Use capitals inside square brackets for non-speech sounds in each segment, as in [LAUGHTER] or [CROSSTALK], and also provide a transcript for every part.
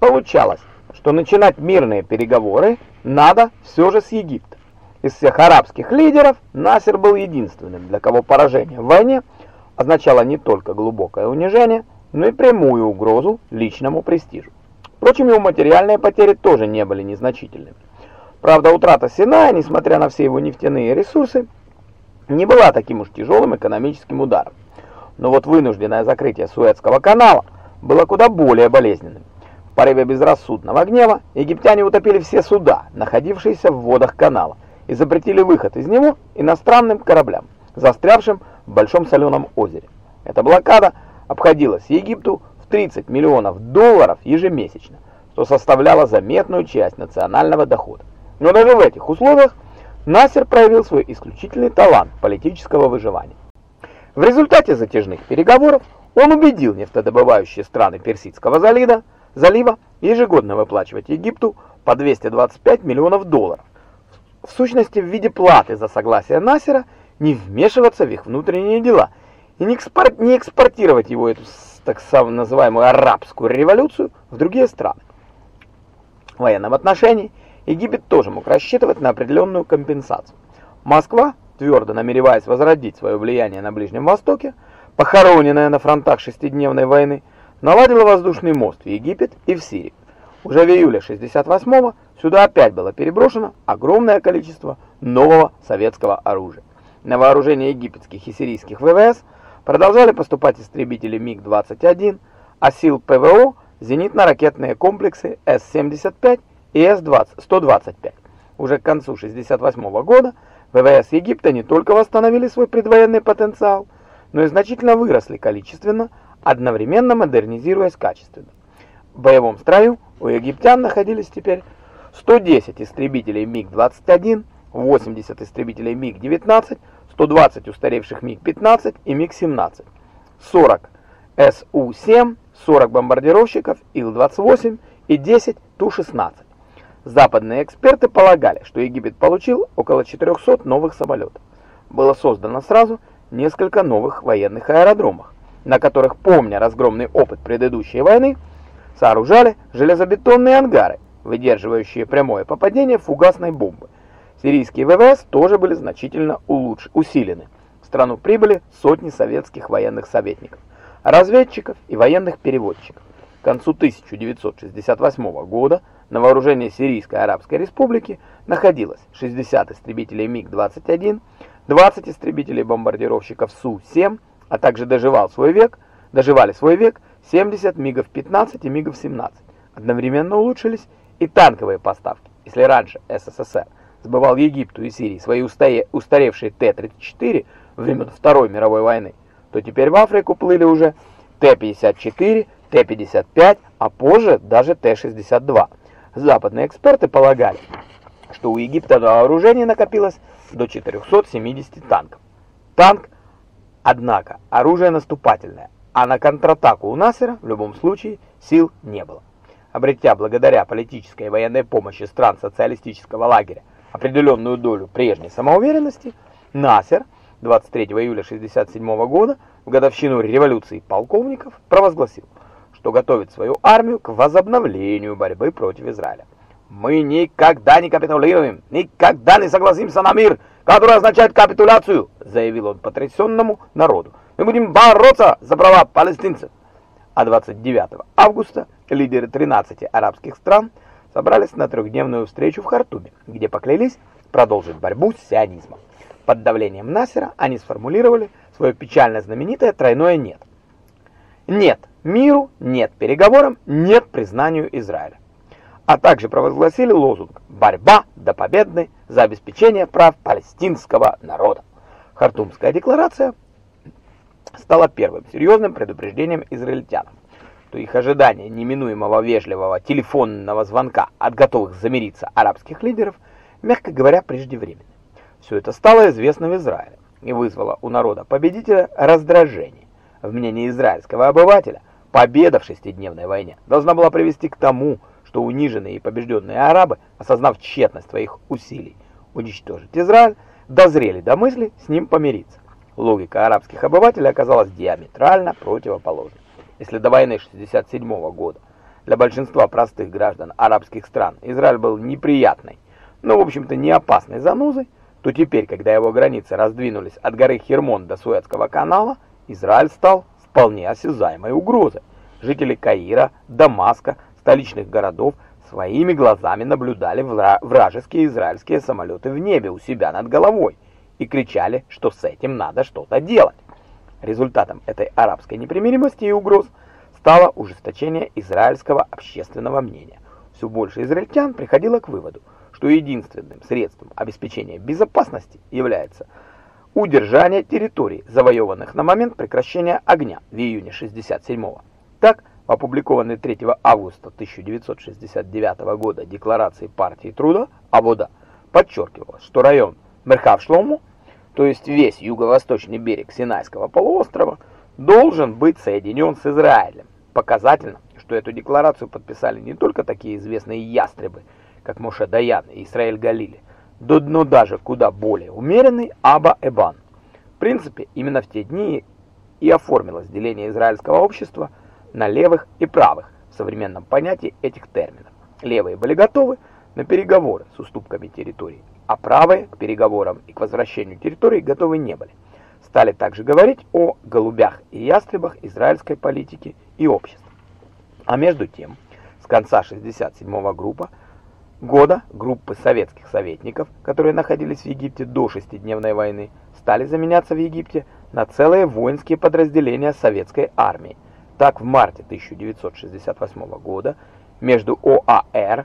Получалось, что начинать мирные переговоры надо все же с Египта. Из всех арабских лидеров Насер был единственным, для кого поражение в войне означало не только глубокое унижение, но и прямую угрозу личному престижу. Впрочем, его материальные потери тоже не были незначительными. Правда, утрата Синая, несмотря на все его нефтяные ресурсы, не была таким уж тяжелым экономическим ударом. Но вот вынужденное закрытие Суэцкого канала было куда более болезненным. Порыве безрассудного гнева египтяне утопили все суда, находившиеся в водах канала, и запретили выход из него иностранным кораблям, застрявшим в Большом Соленом озере. Эта блокада обходилась Египту в 30 миллионов долларов ежемесячно, что составляло заметную часть национального дохода. Но даже в этих условиях Насер проявил свой исключительный талант политического выживания. В результате затяжных переговоров он убедил нефтодобывающие страны Персидского залива, залива ежегодно выплачивать Египту по 225 миллионов долларов, в сущности в виде платы за согласие Насера не вмешиваться в их внутренние дела и не, экспорт, не экспортировать его, эту так называемую арабскую революцию, в другие страны. В военном отношении Египет тоже мог рассчитывать на определенную компенсацию. Москва, твердо намереваясь возродить свое влияние на Ближнем Востоке, похороненная на фронтах шестидневной войны, наладила воздушный мост в Египет и в Сирию. Уже в июле 68-го сюда опять было переброшено огромное количество нового советского оружия. На вооружение египетских и сирийских ВВС продолжали поступать истребители МиГ-21, а сил ПВО зенитно-ракетные комплексы С-75 и С-125. Уже к концу 68 -го года ВВС Египта не только восстановили свой предвоенный потенциал, но и значительно выросли количественно, одновременно модернизируясь качественно. В боевом строю у египтян находились теперь 110 истребителей МиГ-21, 80 истребителей МиГ-19, 120 устаревших МиГ-15 и МиГ-17, 40 Су-7, 40 бомбардировщиков Ил-28 и 10 Ту-16. Западные эксперты полагали, что Египет получил около 400 новых самолетов. Было создано сразу несколько новых военных аэродромов, на которых, помня разгромный опыт предыдущей войны, сооружали железобетонные ангары, выдерживающие прямое попадение фугасной бомбы. Сирийские ВВС тоже были значительно улучш... усилены. В страну прибыли сотни советских военных советников, разведчиков и военных переводчиков. К концу 1968 года на вооружении Сирийской Арабской Республики находилось 60 истребителей МиГ-21, 20 истребителей-бомбардировщиков Су-7, а также доживал свой век, доживали свой век 70 МиГов-15 и МиГов-17. Одновременно улучшились и танковые поставки. Если раньше СССР сбывал Египту и Сирии свои устаревшие Т-34 во время Второй мировой войны, то теперь в Африку плыли уже Т-54, Т-55, а позже даже Т-62. Западные эксперты полагали, что у Египта на вооружении накопилось до 470 танков. Танк, однако, оружие наступательное, а на контратаку у Насера в любом случае сил не было. Обретя благодаря политической и военной помощи стран социалистического лагеря определенную долю прежней самоуверенности, Насер 23 июля 1967 года в годовщину революции полковников провозгласил, что готовит свою армию к возобновлению борьбы против Израиля. «Мы никогда не капитулируем, никогда не согласимся на мир, который означает капитуляцию», заявил он потрясенному народу. Мы будем бороться за права палестинцев. А 29 августа лидеры 13 арабских стран собрались на трехдневную встречу в Хартуме, где поклялись продолжить борьбу с сионизмом. Под давлением Насера они сформулировали свое печально знаменитое тройное «нет». Нет миру, нет переговорам, нет признанию Израиля. А также провозгласили лозунг «Борьба до победной за обеспечение прав палестинского народа». Хартумская декларация стало первым серьезным предупреждением израильтянам, что их ожидание неминуемого вежливого телефонного звонка от готовых замириться арабских лидеров, мягко говоря, преждевременны. Все это стало известно в Израиле и вызвало у народа-победителя раздражение. В мнении израильского обывателя, победа в шестидневной войне должна была привести к тому, что униженные и побежденные арабы, осознав тщетность своих усилий уничтожить Израиль, дозрели до мысли с ним помириться. Логика арабских обывателей оказалась диаметрально противоположной. Если до войны 67 года Для большинства простых граждан арабских стран Израиль был неприятной, но, в общем-то, не опасной занозой, то теперь, когда его границы раздвинулись от горы Хермон до Суэцкого канала, Израиль стал вполне осязаемой угрозой. Жители Каира, Дамаска, столичных городов своими глазами наблюдали вражеские израильские самолеты в небе у себя над головой и кричали, что с этим надо что-то делать. Результатом этой арабской непримиримости и угроз стало ужесточение израильского общественного мнения. Все больше израильтян приходило к выводу, что единственным средством обеспечения безопасности является удержание территорий, завоеванных на момент прекращения огня в июне 67 -го. Так, в опубликованной 3 августа 1969 года декларации партии труда Абода подчеркивалось, что район Мерхав-Шлому, то есть весь юго-восточный берег Синайского полуострова, должен быть соединен с Израилем. Показательно, что эту декларацию подписали не только такие известные ястребы, как Моше Даян и Исраэль Галили, но даже куда более умеренный Аба Эбан. В принципе, именно в те дни и оформилось деление израильского общества на левых и правых в современном понятии этих терминов. Левые были готовы на переговоры с уступками территорий, а правые к переговорам и к возвращению территорий готовы не были. Стали также говорить о голубях и ястребах израильской политики и общества. А между тем, с конца 67-го группа года группы советских советников, которые находились в Египте до шестидневной войны, стали заменяться в Египте на целые воинские подразделения советской армии. Так, в марте 1968 года между ОАР,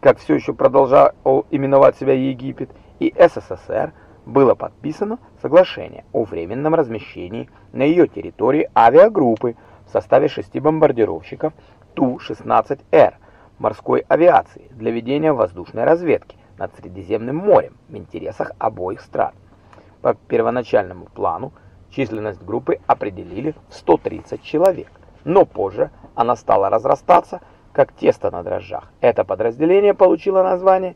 как все еще продолжал именовать себя Египет, и СССР было подписано соглашение о временном размещении на ее территории авиагруппы в составе шести бомбардировщиков Ту-16Р морской авиации для ведения воздушной разведки над Средиземным морем в интересах обоих стран. По первоначальному плану численность группы определили в 130 человек, но позже она стала разрастаться, как тесто на дрожжах. Это подразделение получило название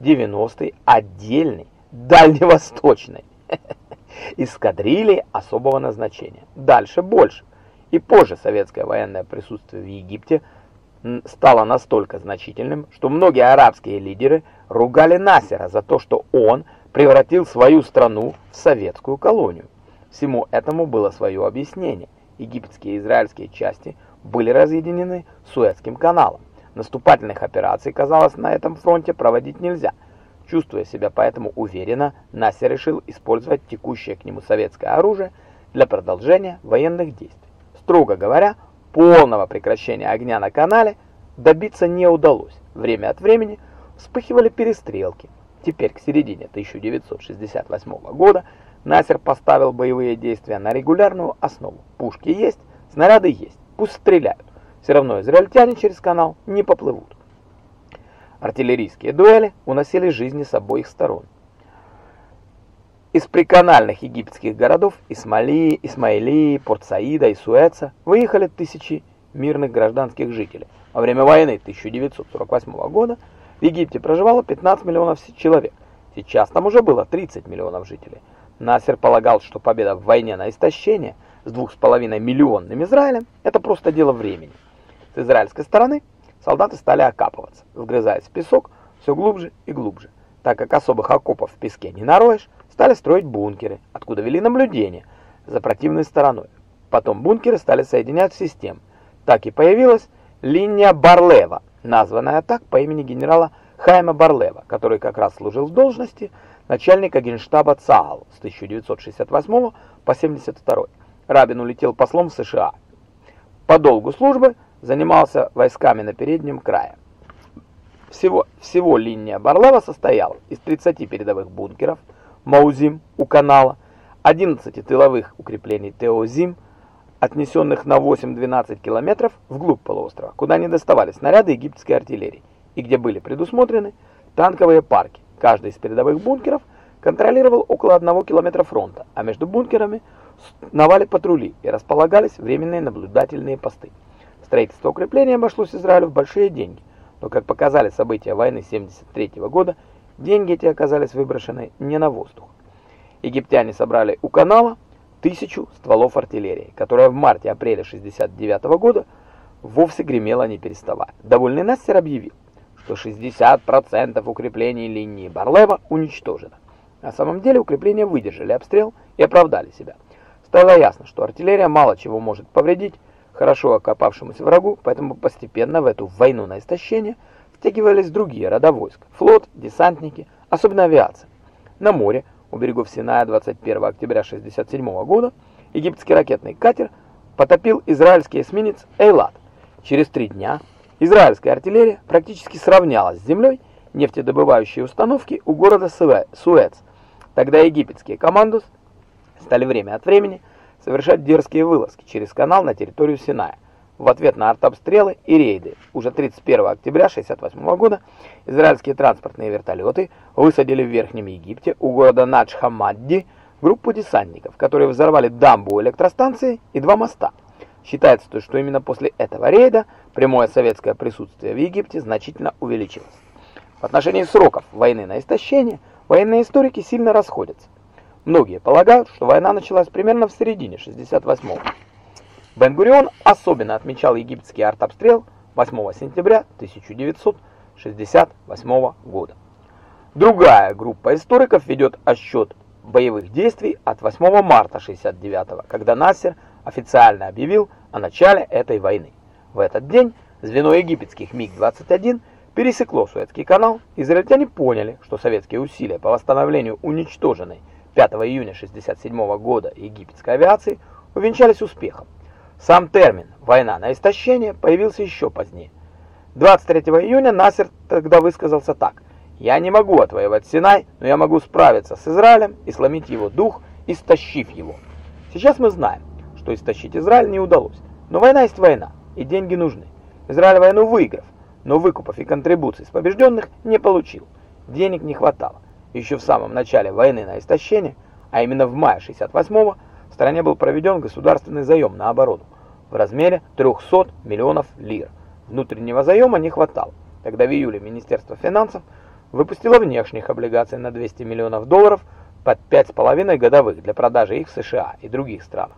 90-й отдельный дальневосточной [LAUGHS] эскадрильи особого назначения. Дальше больше. И позже советское военное присутствие в Египте – стало настолько значительным, что многие арабские лидеры ругали Насера за то, что он превратил свою страну в советскую колонию. Всему этому было свое объяснение. Египетские и израильские части были разъединены Суэцким каналом. Наступательных операций, казалось, на этом фронте проводить нельзя. Чувствуя себя поэтому уверенно, Насер решил использовать текущее к нему советское оружие для продолжения военных действий. Строго говоря, Полного прекращения огня на канале добиться не удалось. Время от времени вспыхивали перестрелки. Теперь, к середине 1968 года, Насер поставил боевые действия на регулярную основу. Пушки есть, снаряды есть, пусть стреляют. Все равно израильтяне через канал не поплывут. Артиллерийские дуэли уносили жизни с обоих сторон. Из приканальных египетских городов Исмаилии, Исмаилии, Порт-Саида и Суэца выехали тысячи мирных гражданских жителей. Во время войны 1948 года в Египте проживало 15 миллионов человек. Сейчас там уже было 30 миллионов жителей. Насер полагал, что победа в войне на истощение с 2,5 миллионным Израилем – это просто дело времени. С израильской стороны солдаты стали окапываться, вгрызаясь в песок все глубже и глубже. Так как особых окопов в песке не нароешь, стали строить бункеры, откуда вели наблюдение за противной стороной. Потом бункеры стали соединять в систему. Так и появилась линия Барлева, названная так по имени генерала Хайма Барлева, который как раз служил в должности начальника генштаба ЦААЛ с 1968 по 72. Рабин улетел послом в США. По долгу службы занимался войсками на переднем крае. Всего, всего линия Барлева состояла из 30 передовых бункеров, Маузим у канала, 11 тыловых укреплений Теозим, отнесенных на 8-12 километров вглубь полуострова, куда не доставали снаряды египетской артиллерии, и где были предусмотрены танковые парки. Каждый из передовых бункеров контролировал около 1 километра фронта, а между бункерами навали патрули и располагались временные наблюдательные посты. Строительство укрепления обошлось Израилю в большие деньги, но, как показали события войны 73 года, Деньги эти оказались выброшены не на воздух. Египтяне собрали у канала тысячу стволов артиллерии, которая в марте-апреле 69 года вовсе гремела не переставая. Довольный Настер объявил, что 60% укреплений линии Барлева уничтожено. На самом деле укрепления выдержали обстрел и оправдали себя. Стало ясно, что артиллерия мало чего может повредить хорошо окопавшемуся врагу, поэтому постепенно в эту войну на истощение втягивались другие рода войск – флот, десантники, особенно авиация. На море у берегов Синая 21 октября 1967 года египетский ракетный катер потопил израильский эсминец «Эйлат». Через три дня израильская артиллерия практически сравнялась с землей нефтедобывающие установки у города Суэц. Тогда египетские командос стали время от времени совершать дерзкие вылазки через канал на территорию Синая. В ответ на артобстрелы и рейды уже 31 октября 1968 года израильские транспортные вертолеты высадили в Верхнем Египте у города Надж-Хамадди группу десантников, которые взорвали дамбу электростанции и два моста. Считается, что именно после этого рейда прямое советское присутствие в Египте значительно увеличилось. В отношении сроков войны на истощение военные историки сильно расходятся. Многие полагают, что война началась примерно в середине 68-го. Бен-Гурион особенно отмечал египетский артобстрел 8 сентября 1968 года. Другая группа историков ведет отсчет боевых действий от 8 марта 69 когда Насер официально объявил о начале этой войны. В этот день звено египетских МиГ-21 пересекло Суэцкий канал, израильтяне поняли, что советские усилия по восстановлению уничтоженной 5 июня 67 года египетской авиации увенчались успехом. Сам термин «война на истощение» появился еще позднее. 23 июня Насер тогда высказался так. «Я не могу отвоевать Синай, но я могу справиться с Израилем и сломить его дух, истощив его». Сейчас мы знаем, что истощить Израиль не удалось. Но война есть война, и деньги нужны. Израиль войну выиграв, но выкупов и контрибуций с побежденных не получил. Денег не хватало. Еще в самом начале войны на истощение, а именно в мае 68-го, в стране был проведен государственный заем на оборону в размере 300 миллионов лир. Внутреннего заема не хватало. Тогда в июле Министерство финансов выпустило внешних облигаций на 200 миллионов долларов под 5,5 годовых для продажи их в США и других странах.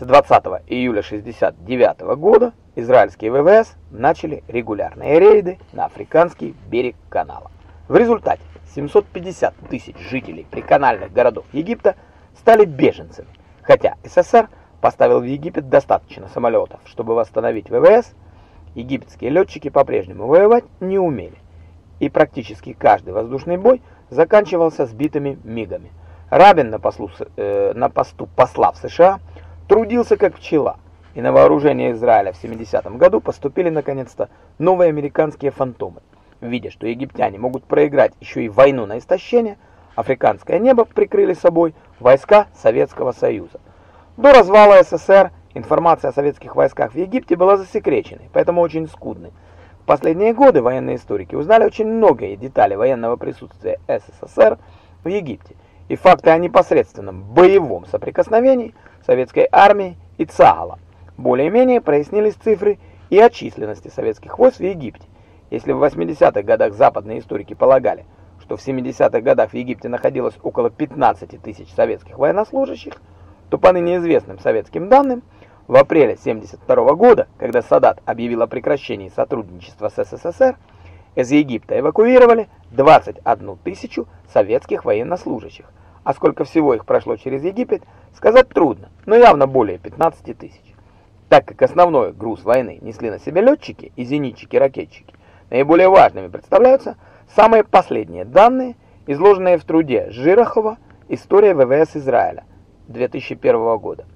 С 20 июля 69 года израильские ВВС начали регулярные рейды на африканский берег канала. В результате 750 тысяч жителей приканальных городов Египта стали беженцами, хотя СССР поставил в Египет достаточно самолетов, чтобы восстановить ВВС, египетские летчики по-прежнему воевать не умели, и практически каждый воздушный бой заканчивался сбитыми мигами. Рабин на, послу, э, на посту посла в США трудился как пчела, и на вооружение Израиля в 70-м году поступили наконец-то новые американские фантомы. Видя, что египтяне могут проиграть еще и войну на истощение, африканское небо прикрыли собой войска Советского Союза. До развала СССР информация о советских войсках в Египте была засекреченной, поэтому очень скудной. В последние годы военные историки узнали очень многие детали военного присутствия СССР в Египте и факты о непосредственном боевом соприкосновении советской армии и ЦААЛа. Более-менее прояснились цифры и о численности советских войск в Египте. Если в 80-х годах западные историки полагали, что в 70-х годах в Египте находилось около 15 тысяч советских военнослужащих, то по ныне известным советским данным, в апреле 1972 года, когда Садат объявил о прекращении сотрудничества с СССР, из Египта эвакуировали 21 тысячу советских военнослужащих, а сколько всего их прошло через Египет, сказать трудно, но явно более 15 тысяч. Так как основной груз войны несли на себе летчики и зенитчики-ракетчики, наиболее важными представляются самые последние данные, изложенные в труде Жирахова «История ВВС Израиля», 2001 года.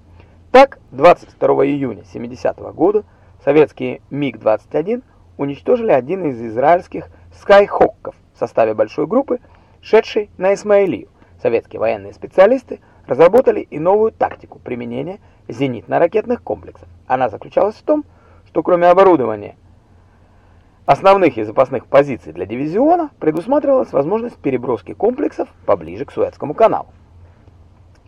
Так, 22 июня 70 -го года советские МиГ-21 уничтожили один из израильских скайхокков в составе большой группы, шедшей на Исмаилию. Советские военные специалисты разработали и новую тактику применения зенитно-ракетных комплексов. Она заключалась в том, что кроме оборудования основных и запасных позиций для дивизиона, предусматривалась возможность переброски комплексов поближе к Суэцкому каналу.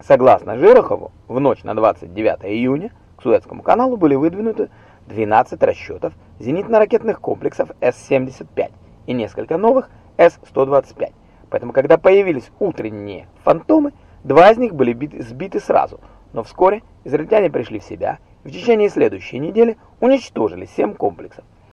Согласно Жирохову, в ночь на 29 июня к Суэцкому каналу были выдвинуты 12 расчетов зенитно-ракетных комплексов С-75 и несколько новых С-125. Поэтому, когда появились утренние фантомы, два из них были биты, сбиты сразу, но вскоре израильтяне пришли в себя и в течение следующей недели уничтожили 7 комплексов.